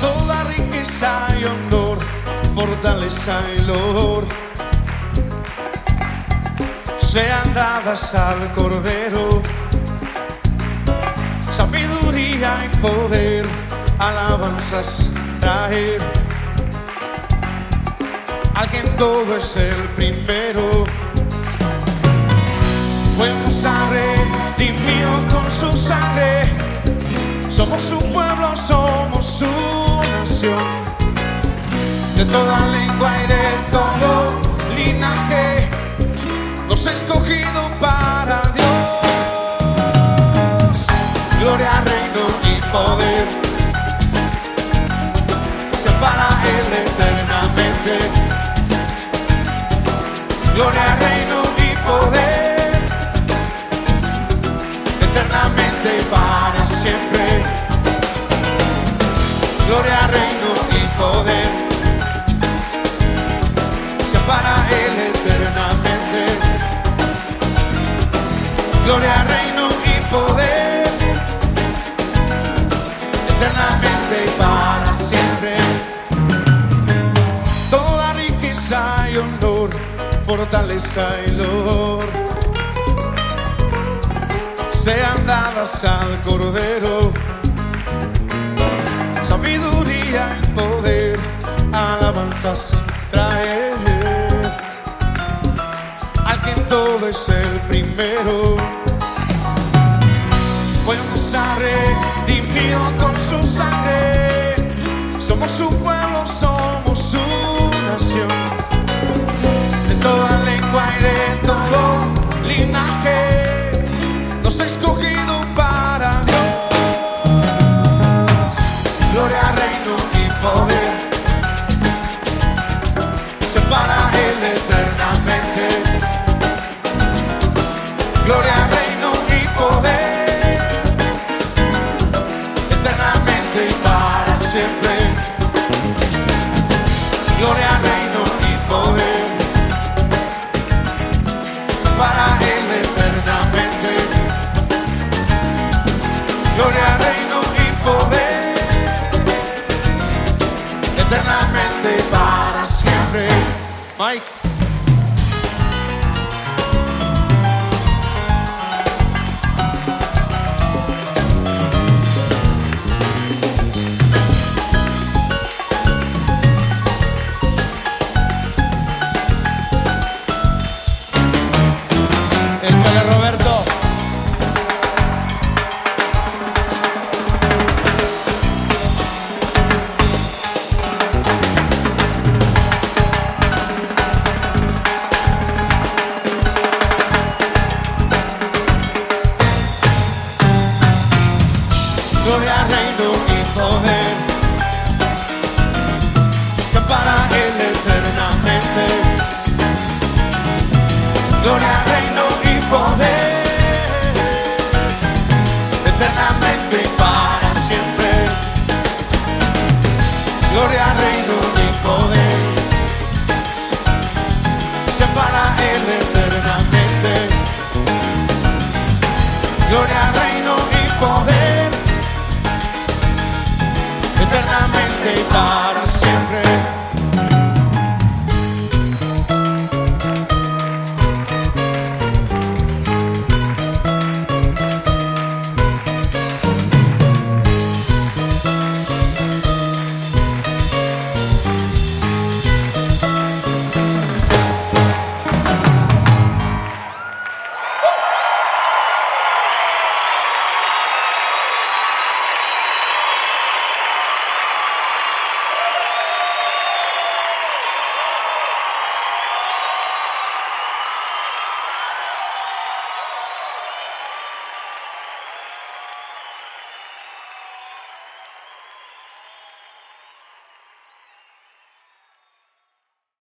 Toda riqueza y honor, fortaleza y lor, sean dadas al Cordero. Sabiduría y poder, alabanzas traer. Alguien todo es el primero. Redimido con su sangre. Somos su pueblo, somos su nación. De toda lengua y de todo fortaleza y sean dadas al Cordero. Sabiduría y poder, alabanzas traer. Al quien todo es el primero. Fuimos a redimido con su sangre. Somos su pueblo, todo linaje, Mike. Gloria, reino y poder. Se para Él eternamente. Gloria, reino y poder. Eternamente y para siempre. Gloria, reino y poder. Se para Él eternamente. Gloria, reino y poder. Eternamente para